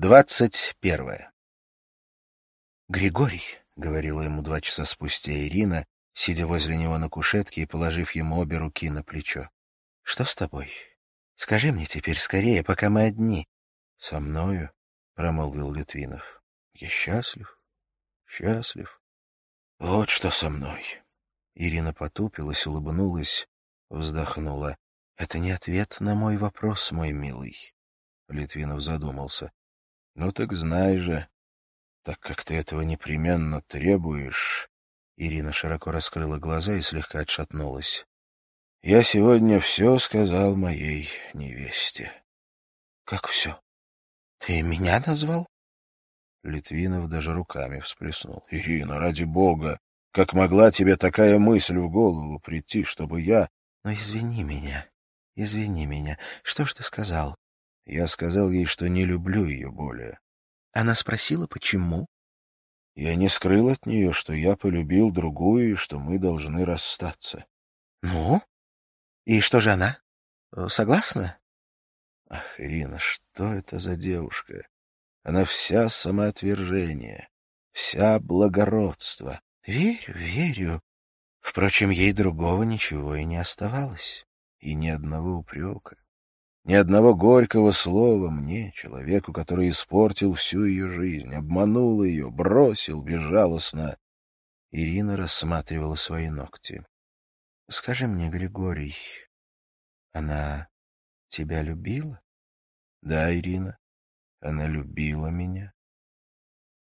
Двадцать первое. «Григорий», — говорила ему два часа спустя Ирина, сидя возле него на кушетке и положив ему обе руки на плечо. «Что с тобой? Скажи мне теперь скорее, пока мы одни». «Со мною», — промолвил Литвинов. «Я счастлив, счастлив. Вот что со мной». Ирина потупилась, улыбнулась, вздохнула. «Это не ответ на мой вопрос, мой милый». Литвинов задумался. Ну так знай же, так как ты этого непременно требуешь... Ирина широко раскрыла глаза и слегка отшатнулась. Я сегодня все сказал моей невесте. Как все? Ты меня назвал? Литвинов даже руками всплеснул. Ирина, ради бога, как могла тебе такая мысль в голову прийти, чтобы я... Но извини меня, извини меня. Что ж ты сказал? Я сказал ей, что не люблю ее более. Она спросила, почему? Я не скрыл от нее, что я полюбил другую и что мы должны расстаться. Ну? И что же она? Согласна? Ах, Ирина, что это за девушка? Она вся самоотвержение, вся благородство. Верю, верю. Впрочем, ей другого ничего и не оставалось, и ни одного упрека. Ни одного горького слова мне, человеку, который испортил всю ее жизнь, обманул ее, бросил безжалостно. Ирина рассматривала свои ногти. — Скажи мне, Григорий, она тебя любила? — Да, Ирина, она любила меня.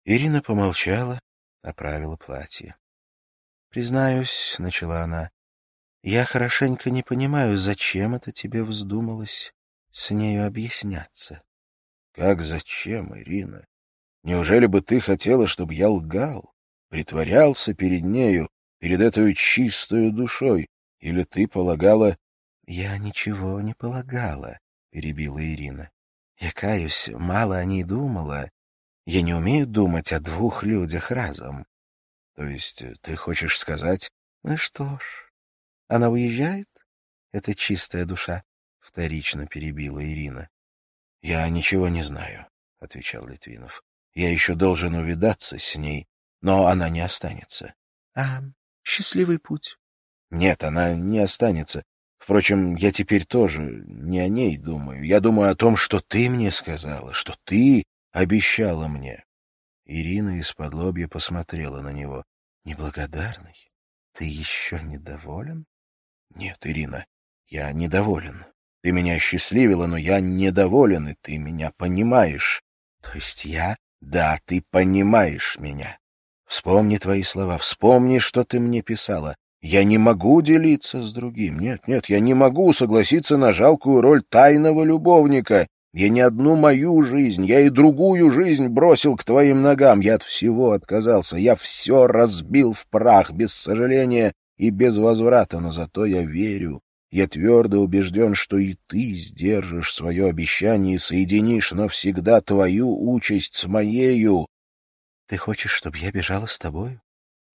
Ирина помолчала, оправила платье. — Признаюсь, — начала она, — я хорошенько не понимаю, зачем это тебе вздумалось с нею объясняться. — Как зачем, Ирина? Неужели бы ты хотела, чтобы я лгал, притворялся перед нею, перед этой чистою душой? Или ты полагала... — Я ничего не полагала, — перебила Ирина. — Я каюсь, мало о ней думала. Я не умею думать о двух людях разом. — То есть ты хочешь сказать... — Ну что ж, она уезжает, эта чистая душа? — вторично перебила Ирина. — Я ничего не знаю, — отвечал Литвинов. — Я еще должен увидаться с ней, но она не останется. — А, счастливый путь. — Нет, она не останется. Впрочем, я теперь тоже не о ней думаю. Я думаю о том, что ты мне сказала, что ты обещала мне. Ирина из-под лобья посмотрела на него. — Неблагодарный? Ты еще недоволен? — Нет, Ирина, я недоволен. Ты меня счастливила, но я недоволен, и ты меня понимаешь. То есть я? Да, ты понимаешь меня. Вспомни твои слова, вспомни, что ты мне писала. Я не могу делиться с другим. Нет, нет, я не могу согласиться на жалкую роль тайного любовника. Я не одну мою жизнь, я и другую жизнь бросил к твоим ногам. Я от всего отказался, я все разбил в прах, без сожаления и без возврата, но зато я верю, я твердо убежден, что и ты сдержишь свое обещание и соединишь навсегда твою участь с моею. Ты хочешь, чтобы я бежала с тобою?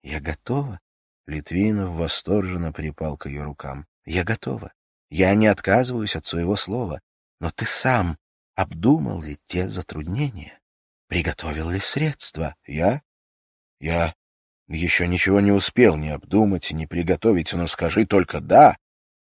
Я готова. Литвинов восторженно припал к ее рукам. Я готова. Я не отказываюсь от своего слова. Но ты сам обдумал ли те затруднения? Приготовил ли средства? Я? Я еще ничего не успел ни обдумать, ни приготовить, но скажи только «да»,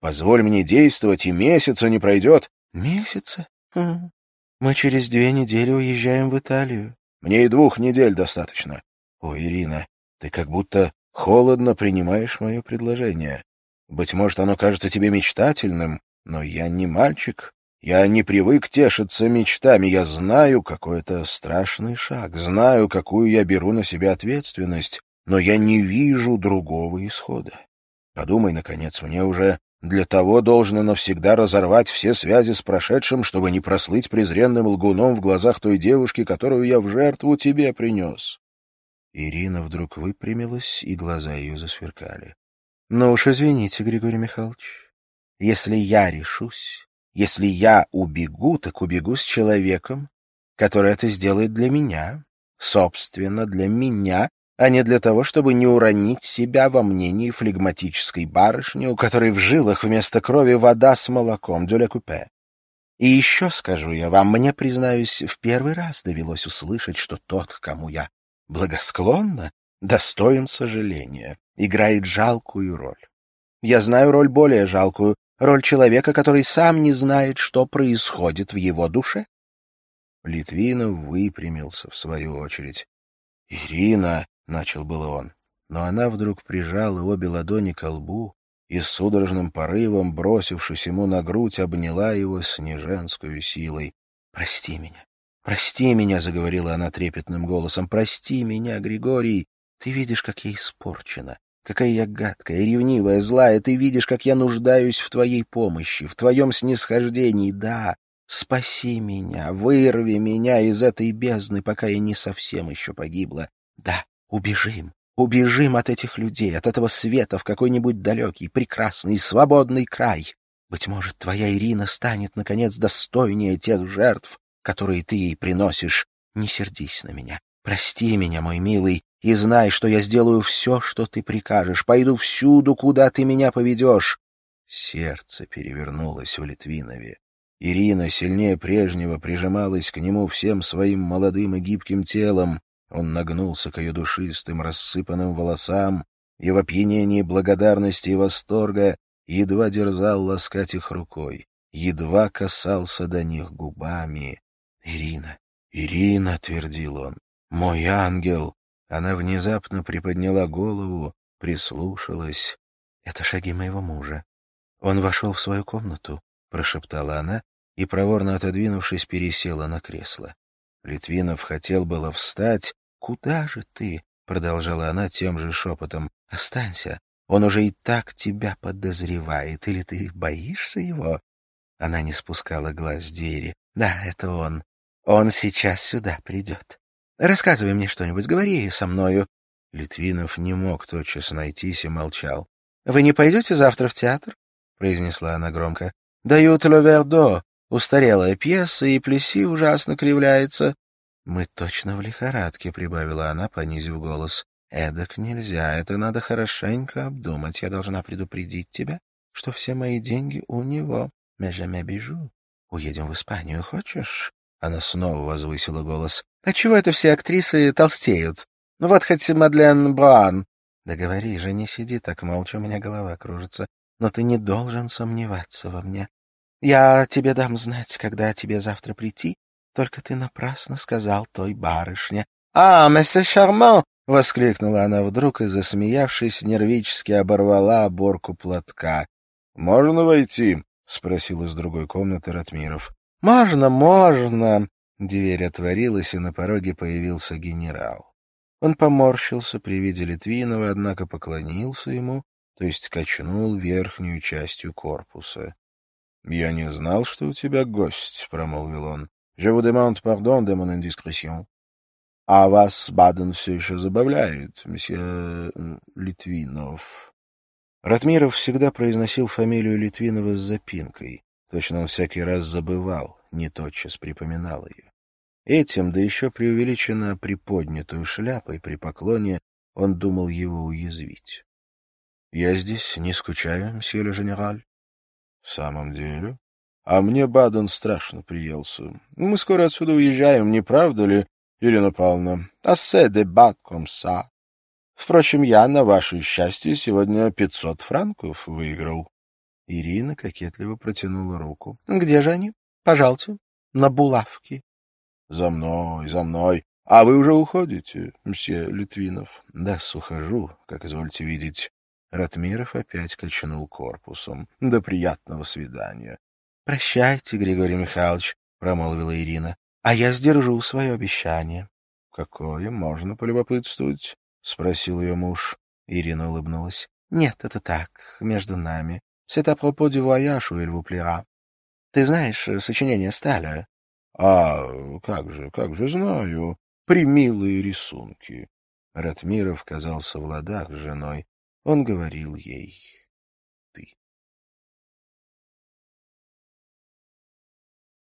Позволь мне действовать, и месяца не пройдет. Месяца? Мы через две недели уезжаем в Италию. Мне и двух недель достаточно. О, Ирина, ты как будто холодно принимаешь мое предложение. Быть может, оно кажется тебе мечтательным, но я не мальчик. Я не привык тешиться мечтами. Я знаю, какой это страшный шаг, знаю, какую я беру на себя ответственность, но я не вижу другого исхода. Подумай, наконец, мне уже для того должно навсегда разорвать все связи с прошедшим, чтобы не прослыть презренным лгуном в глазах той девушки, которую я в жертву тебе принес. Ирина вдруг выпрямилась, и глаза ее засверкали. — Ну уж извините, Григорий Михайлович, если я решусь, если я убегу, так убегу с человеком, который это сделает для меня, собственно, для меня, а не для того, чтобы не уронить себя во мнении флегматической барышни, у которой в жилах вместо крови вода с молоком, дюля купе. И еще скажу я вам, мне, признаюсь, в первый раз довелось услышать, что тот, кому я благосклонна, достоин сожаления, играет жалкую роль. Я знаю роль более жалкую, роль человека, который сам не знает, что происходит в его душе. Литвинов выпрямился в свою очередь. — Ирина, — начал было он, но она вдруг прижала обе ладони к лбу и с судорожным порывом, бросившись ему на грудь, обняла его с неженскую силой. — Прости меня, прости меня, — заговорила она трепетным голосом, — прости меня, Григорий. Ты видишь, как я испорчена, какая я гадкая, ревнивая, злая. Ты видишь, как я нуждаюсь в твоей помощи, в твоем снисхождении. Да, спаси меня, вырви меня из этой бездны, пока я не совсем еще погибла. Да, убежим, Убежим от этих людей, от этого света в какой-нибудь далекий, прекрасный, свободный край. Быть может, твоя Ирина станет, наконец, достойнее тех жертв, которые ты ей приносишь. Не сердись на меня. Прости меня, мой милый, и знай, что я сделаю все, что ты прикажешь. Пойду всюду, куда ты меня поведешь. Сердце перевернулось в Литвинове. Ирина сильнее прежнего прижималась к нему всем своим молодым и гибким телом. Он нагнулся к ее душистым, рассыпанным волосам и в опьянении благодарности и восторга едва дерзал ласкать их рукой, едва касался до них губами. «Ирина, Ирина!» — твердил он. «Мой ангел!» Она внезапно приподняла голову, прислушалась. «Это шаги моего мужа. Он вошел в свою комнату», — прошептала она и, проворно отодвинувшись, пересела на кресло. Литвинов хотел было встать, «Куда же ты?» — продолжала она тем же шепотом. «Останься. Он уже и так тебя подозревает. Или ты боишься его?» Она не спускала глаз с двери. «Да, это он. Он сейчас сюда придет. Рассказывай мне что-нибудь, говори со мною». Литвинов не мог тотчас найтись и молчал. «Вы не пойдете завтра в театр?» — произнесла она громко. «Дают Ловердо. Устарелая пьеса, и Плеси ужасно кривляется. «Мы точно в лихорадке», — прибавила она, понизив голос. «Эдак нельзя, это надо хорошенько обдумать. Я должна предупредить тебя, что все мои деньги у него. Межаме бежу. Уедем в Испанию, хочешь?» Она снова возвысила голос. «А чего это все актрисы толстеют? Ну вот хоть Мадлен Бруан». «Да говори же, не сиди так молча, у меня голова кружится. Но ты не должен сомневаться во мне. Я тебе дам знать, когда тебе завтра прийти, только ты напрасно сказал той барышне. — А, месье Шарман! — воскликнула она вдруг и, засмеявшись, нервически оборвала оборку платка. — Можно войти? — спросил из другой комнаты Ратмиров. — Можно, можно! Дверь отворилась, и на пороге появился генерал. Он поморщился при виде Литвинова, однако поклонился ему, то есть качнул верхнюю частью корпуса. — Я не знал, что у тебя гость, — промолвил он. Je vous demande pardon de mon indiscrétion. А вас Баден все еще забавляет, месье Литвинов. Ратмиров всегда произносил фамилию Литвинова с запинкой. Точно он всякий раз забывал, не тотчас припоминал ее. Этим, да еще преувеличенно приподнятую шляпой при поклоне, он думал его уязвить. — Я здесь не скучаю, мсье ле генераль. — В самом деле? А мне Баден страшно приелся. Мы скоро отсюда уезжаем, не правда ли, Ирина Павловна? Ассе де бат комса. Впрочем, я, на ваше счастье, сегодня пятьсот франков выиграл. Ирина кокетливо протянула руку. — Где же они? Пожалуйте. На булавке. — За мной, за мной. А вы уже уходите, мсье Литвинов? — Да, ухожу, как извольте видеть. Ратмиров опять качнул корпусом. — До приятного свидания. — Прощайте, Григорий Михайлович, — промолвила Ирина, — а я сдержу свое обещание. — Какое, можно полюбопытствовать? — спросил ее муж. Ирина улыбнулась. — Нет, это так, между нами. C'est à propos du voyage où il. Ты знаешь э, сочинение Сталя? — А, как же, как же знаю. Примилые рисунки. Ратмиров казался в ладах с женой. Он говорил ей.